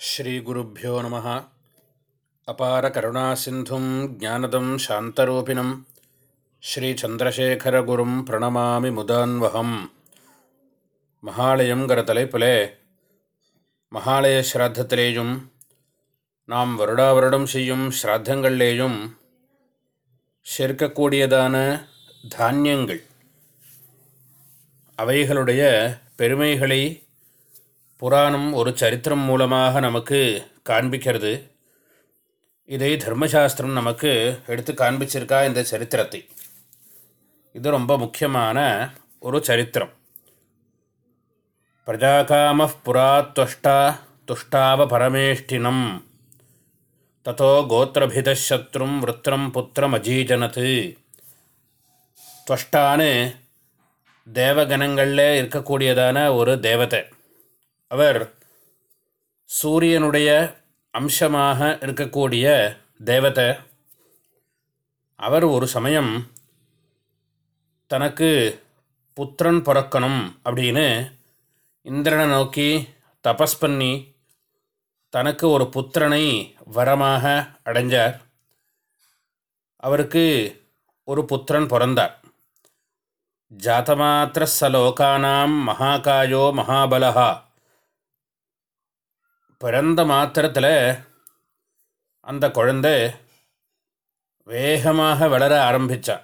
ஸ்ரீகுருப்போ நம. அபார கருணாசிந்தும் ஜானதம் சாந்தரூபிணம். ஸ்ரீச்சந்திரசேகரகுரும் பிரணமாமி முதான்வகம். மகாலயங்கிற தலைப்பில் மகாலய ஸ்ராத்தத்திலேயும் நாம் வருடா வருடம் செய்யும் ஸ்ராத்தங்கள்லேயும் சேர்க்கக்கூடியதான தானியங்கள். அவைகளுடைய பெருமைகளை புராணம் ஒரு சரித்திரம் மூலமாக நமக்கு காண்பிக்கிறது. இதை தர்மசாஸ்திரம் நமக்கு எடுத்து காண்பிச்சிருக்கா இந்த சரித்திரத்தை. இது ரொம்ப முக்கியமான ஒரு சரித்திரம். பிரஜாகாம புரா துவஷ்டா துஷ்டாவ பரமேஷ்டினம். தத்தோ கோத்திரபிதத்ரும் விரத்திரம் புத்திரம் அஜீஜனத்து துவஷ்டான்னு தேவகணங்களில் இருக்கக்கூடியதான ஒரு தேவதை. அவர் சூரியனுடைய அம்சமாக இருக்கக்கூடிய தேவதை. அவர் ஒரு சமயம் தனக்கு புத்திரன் பிறக்கணும் அப்படின்னு இந்திரனை நோக்கி தபஸ் பண்ணி தனக்கு ஒரு புத்திரனை வரமாக அடைஞ்சார். அவருக்கு ஒரு புத்திரன் பிறந்தார். ஜாத்தமாத்திர சலோகானாம் மகாகாயோ மகாபலகா. பிறந்த மாத்திரத்தில் அந்த குழந்தை வேகமாக வளர ஆரம்பித்தா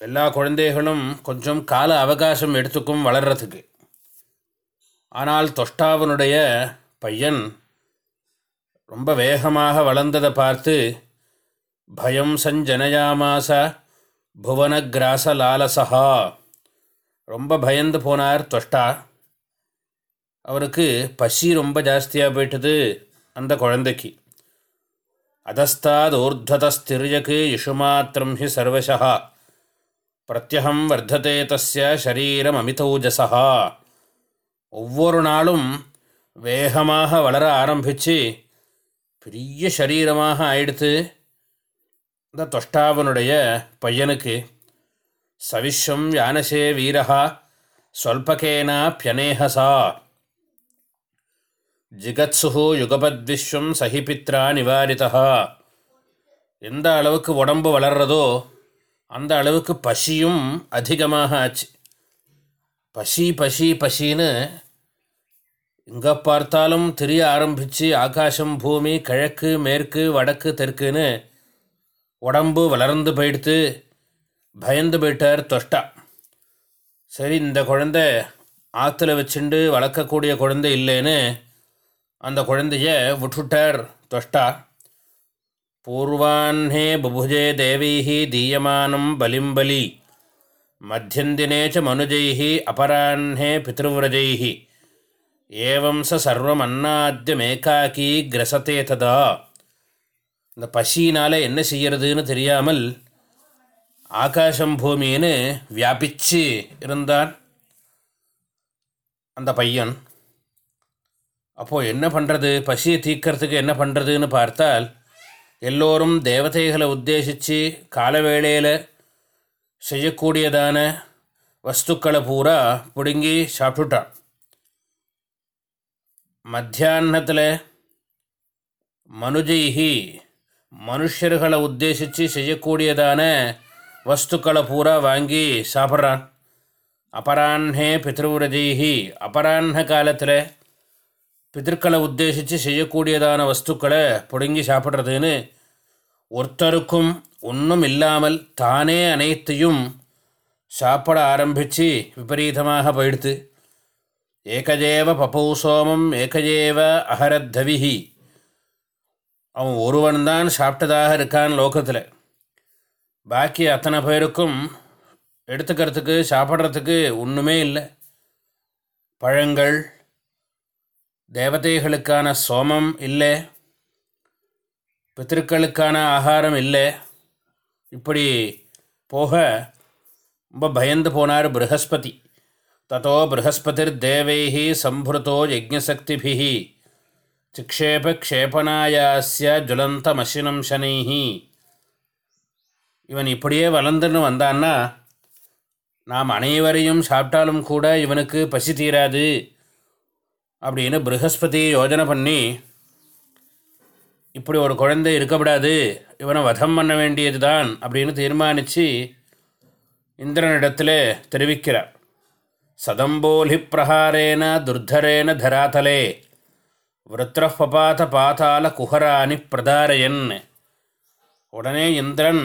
எல்லா குழந்தைகளும் கொஞ்சம் கால அவகாசம் எடுத்துக்கும் வளர்கிறதுக்கு ஆனால் தொஷ்டாவனுடைய பையன் ரொம்ப வேகமாக வளர்ந்ததை பார்த்து பயம் சஞ்சனயாமாச புவனகிராச லாலசா ரொம்ப பயந்து போனார் தொஷ்டா. அவருக்கு பசி ரொம்ப ஜாஸ்தியாக போயிட்டது அந்த குழந்தைக்கு. அதஸ்தாத் ஊர்ததஸ்திரியக்கு இஷுமாத்திரம் ஹி சர்வசா பிரத்யகம் வர்த்ததே தஸ்ய ஷரீரம் அமிதௌஜசா ஒவ்வொரு நாளும் வேகமாக வளர ஆரம்பித்து பெரிய சரீரமாக ஆயிடுத்து இந்த தொஷ்டாவனுடைய பையனுக்கு சவிஸ்வம் யானசே வீரா சொல்பகேனா பியனேகசா ஜிகத்சுகு யுகபத்விஸ்வம் சஹிபித்ரா நிவாரிதா எந்த அளவுக்கு உடம்பு வளர்றதோ அந்த அளவுக்கு பசியும் அதிகமாக ஆச்சு. பசி பசி பசின்னு எங்கே பார்த்தாலும் தெரிய ஆரம்பித்து ஆகாசம் பூமி கிழக்கு மேற்கு வடக்கு தெற்குன்னு உடம்பு வளர்ந்து போயிடுத்து பயந்து போயிட்டார் தொஷ்டா. சரி இந்த குழந்தை ஆற்றுல வச்சுண்டு வளர்க்கக்கூடிய குழந்தை இல்லைன்னு அந்த குழந்தைய விட்டுட்டார். தொஷ்டா. பூர்வாஹே புபுஜே தேவீஹி தீயமானம் பலிம் மத்தியந்தினேச்ச மனுஜைஹி அபராஹே பித்ருவிரஜைஹி. ஏவம் ச சர்வம் அன்னாத்தியமேக்காக்கி கிரசத்தே ததா. இந்த பசியினால் என்ன செய்யறதுன்னு தெரியாமல் ஆகாசம் பூமின்னு வியாபிச்சு இருந்தான் அந்த பையன். அப்போது என்ன பண்ணுறது பசியை தீக்கிறதுக்கு என்ன பண்ணுறதுன்னு பார்த்தால் எல்லோரும் தேவதைகளை உத்தேசித்து காலவேளையில் செய்யக்கூடியதான வஸ்துக்களை பூரா பிடுங்கி சாப்பிட்டுட்டான். மத்தியானத்தில் மனுஜைஹி மனுஷர்களை உத்தேசித்து செய்யக்கூடியதான வஸ்துக்களை பூரா வாங்கி சாப்பிட்றான். அபராஹே பித்ருவிரஜைஹி. அபராஹ காலத்தில் பிதற்களை உத்தேசித்து செய்யக்கூடியதான வஸ்துக்களை பிடுங்கி சாப்பிட்றதுன்னு ஒருத்தருக்கும் ஒன்றும் இல்லாமல் தானே அனைத்தையும் சாப்பிட ஆரம்பித்து விபரீதமாக போயிடுத்து. ஏகஜேவ பபௌ சோமம் ஏகஜேவ அகரத்தவிஹி. அவன் ஒருவன்தான் சாப்பிட்டதாக இருக்கான் லோகத்தில். பாக்கி அத்தனை பேருக்கும் எடுத்துக்கிறதுக்கு சாப்பிட்றதுக்கு ஒன்றுமே இல்லை. பழங்கள் தேவதைகளுக்கான சோமம் இல்லை. பித்திருக்களுக்கான ஆகாரம் இல்லை. இப்படி போக ரொம்ப பயந்து போனார் ப்ரஹஸ்பதி தத்தோ ப்ரஹஸ்பதிர் தேவைஹி சம்பிருத்தோ யஜ்ஞசக்திபிஹி சிக்ஷேப க்ஷேபனாயாஸ்ய ஜுலந்த மஷினம் சனைஹி இவன் இப்படியே வளர்ந்துன்னு வந்தான்னா நாம் அனைவரையும் சாப்பிட்டாலும் கூட இவனுக்கு பசி தீராது. அப்படின்னு ப்ரகஸ்பதி யோஜனை பண்ணி இப்படி ஒரு குழந்தை இருக்கக்கூடாது இவனை வதம் பண்ண வேண்டியது தான் அப்படின்னு தீர்மானித்து இந்திரனிடத்தில் தெரிவிக்கிறார். சதம்போலி பிரகாரேன துர்தரேன தராதலே விருத்திரப்பபாத பாதாள குஹராணி பிரதாரையன். உடனே இந்திரன்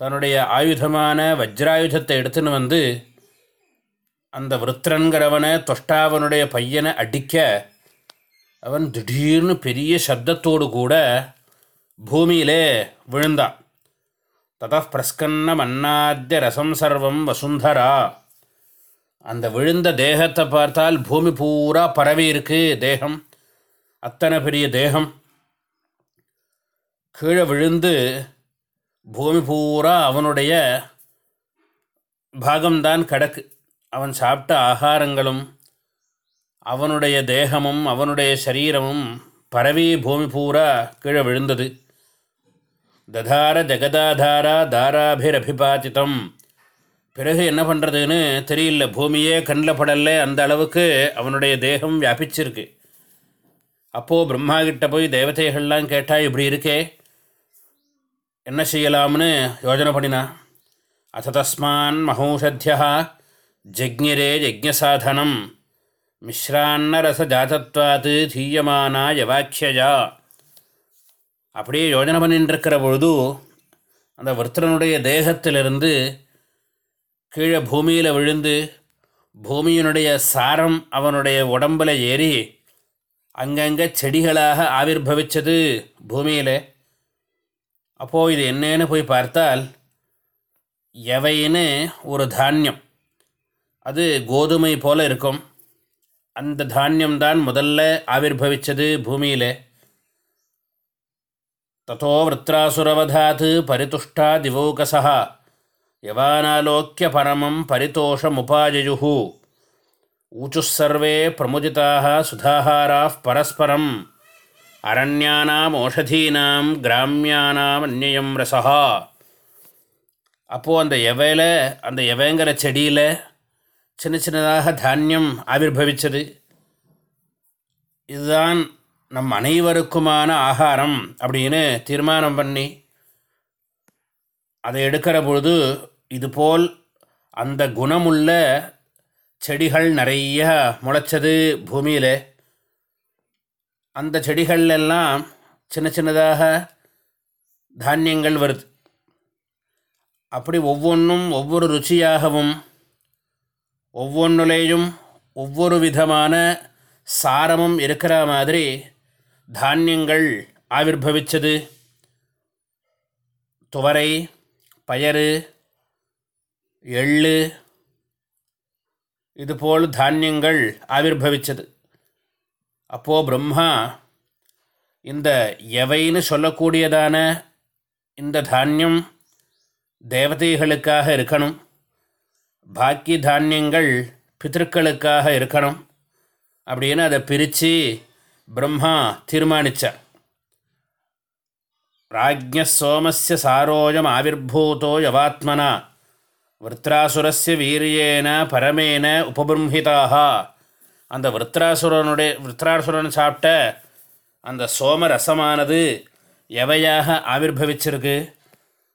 தன்னுடைய ஆயுதமான வஜ்ராயுதத்தை எடுத்துன்னு வந்து அந்த விருத்திரங்கிறவனை தொஷ்டாவனுடைய பையனை அடிக்க அவன் திடீர்னு பெரிய சப்தத்தோடு கூட பூமியிலே விழுந்தான். தத பிரஸ்கன்ன மன்னாத்திய ரசம் சர்வம் வசுந்தரா. அந்த விழுந்த தேகத்தை பார்த்தால் பூமி பூரா பரவி இருக்கு தேகம். அத்தனை பெரிய தேகம். கீழே விழுந்து பூமி பூரா அவனுடைய பாகம்தான் கிடக்கு. அவன் சாப்பிட்ட ஆகாரங்களும் அவனுடைய தேகமும் அவனுடைய சரீரமும் பரவி பூமி பூரா கீழே விழுந்தது. ததார ஜெகதாதாரா தாராபிரபிபாதித்தம் பிறகு என்ன பண்ணுறதுன்னு தெரியல. பூமியே கண்ணில் படல. அந்த அளவுக்கு அவனுடைய தேகம் வியாபிச்சிருக்கு. அப்போது பிரம்மா கிட்ட போய் தேவதைகள்லாம் கேட்டால் இப்படி இருக்கே. என்ன செய்யலாம்னு யோஜனை பண்ணினா? அத தஸ்மான் ஜக்ஞரே யஜ்ஞசாதனம் மிஸ்ரான்னரச ஜாதத்வாத்து தீயமானா யவாக்கியா அப்படியே யோஜனை பண்ணிட்டு பொழுது அந்த விருத்தனுடைய தேகத்திலிருந்து கீழே பூமியில் விழுந்து பூமியினுடைய சாரம் அவனுடைய உடம்பில் ஏறி அங்கங்கே செடிகளாக ஆவிர்வவிச்சது பூமியில். அப்போது இது என்னன்னு போய் பார்த்தால் எவைன்னு ஒரு தானியம். அது கோதுமை போல இருக்கும். அந்த தானியம்தான் முதல்ல ஆவிர்வவிச்சது பூமியில். தத்தோ விருத்ராசுரவதாத் பரிதுஷ்டா திவோகசா யவானாலோக்கிய பரமம் பரிதோஷமுபாயயு ஊச்சுசர்வே பிரமுதிதாக சுதாஹாரா பரஸ்பரம். அரண்யானாம் ஓஷதீனாம் கிராமியானாம் அந்நயம் ரசா அப்போது அந்த எவையில் அந்த எவைங்கிற செடியில் சின்ன சின்னதாக தானியம் ஆவிர்வவிச்சது இதுதான் நம் அனைவருக்குமான ஆகாரம் அப்படின்னு தீர்மானம் பண்ணி அதை எடுக்கிற பொழுது இதுபோல் அந்த குணமுள்ள செடிகள் நிறைய முளைச்சது பூமியில். அந்த செடிகள்லாம் சின்ன சின்னதாக தானியங்கள் வருது. அப்படி ஒவ்வொன்றும் ஒவ்வொரு ருச்சியாகவும் ஒவ்வொன்றுலேயும் ஒவ்வொரு விதமான சாரமும் இருக்கிற மாதிரி தானியங்கள் ஆவிர்வவிச்சது துவரை பயறு எள்ளு இதுபோல் தானியங்கள் ஆவிர்வவிச்சது அப்போது பிரம்மா இந்த எவைன்னு சொல்லக்கூடியதான இந்த தானியம் தேவதைகளுக்காக இருக்கணும். பாக்கி தானியங்கள் பித்திருக்களுக்காக இருக்கணும். அப்படின்னு அதை பிரித்து பிரம்மா தீர்மானித்தார் ராஜ்ய சோமஸ்ய சாரோஜம் ஆவிர்பூதோ யவாத்மனா விருத்ராசுரஸ்ய வீரியேன பரமேன உபபிரம்ஹிதாக அந்த விருத்ராசுரனுடைய விருத்ராசுரன் சாப்பிட்ட அந்த சோம ரசமானது எவையாக ஆவிர்வவிச்சிருக்கு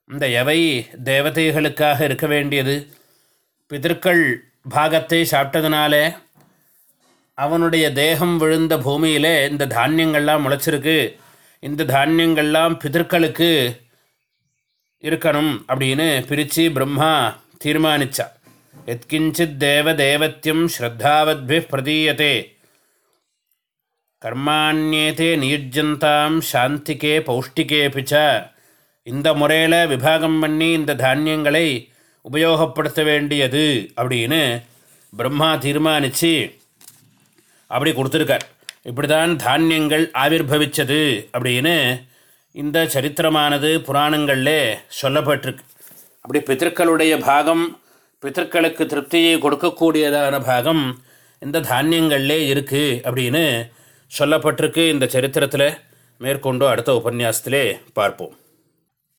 இந்த எவை தேவதைகளுக்காக இருக்க வேண்டியது? பிதற்கள் பாகத்தை சாப்பிட்டதுனால அவனுடைய தேகம் விழுந்த பூமியில் இந்த தானியங்கள்லாம் முளைச்சிருக்கு. இந்த தானியங்கள்லாம் பிதற்களுக்கு இருக்கணும் அப்படின்னு பிரித்து பிரம்மா தீர்மானிச்சா. எத்கிஞ்சித் தேவ தேவத்தியம் ஸ்ரத்தாவத்பி பிரதீயத்தே கர்மாண்யேதே நியுஜந்தாம் சாந்திக்கே பௌஷ்டிக்கே பிச்ச இந்த முறையில் விபாகம் பண்ணி இந்த தானியங்களை உபயோகப்படுத்த வேண்டியது அப்படின்னு பிரம்மா தீர்மானித்து அப்படி கொடுத்துருக்கார். இப்படி தான் தானியங்கள் ஆவிர்வவிச்சது அப்படின்னு இந்த சரித்திரமானது புராணங்களில் சொல்லப்பட்டிருக்கு. அப்படி பித்திருக்களுடைய பாகம் பித்தர்களுக்கு திருப்தியை கொடுக்கக்கூடியதான பாகம் இந்த தானியங்கள்லே இருக்குது அப்படின்னு சொல்லப்பட்டிருக்கு. இந்த சரித்திரத்தில் மேற்கொண்டு அடுத்த உபன்யாசத்திலே பார்ப்போம்.